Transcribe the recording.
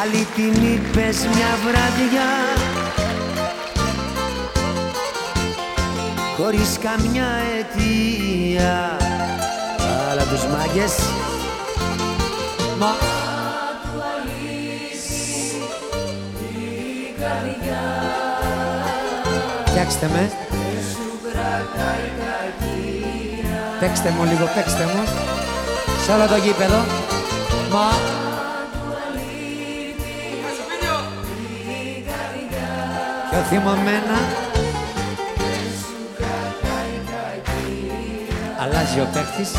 Άλλη την είπες μια βραδιά Χωρίς καμιά αιτία Αλλά τους μάγκες Μα Φτιάξτε με. Παίξτε μου λίγο, παίξτε μου. Σε όλο το γήπεδο. Μα... Πιο θυμωμένα. Αλλάζει ο παίκτης.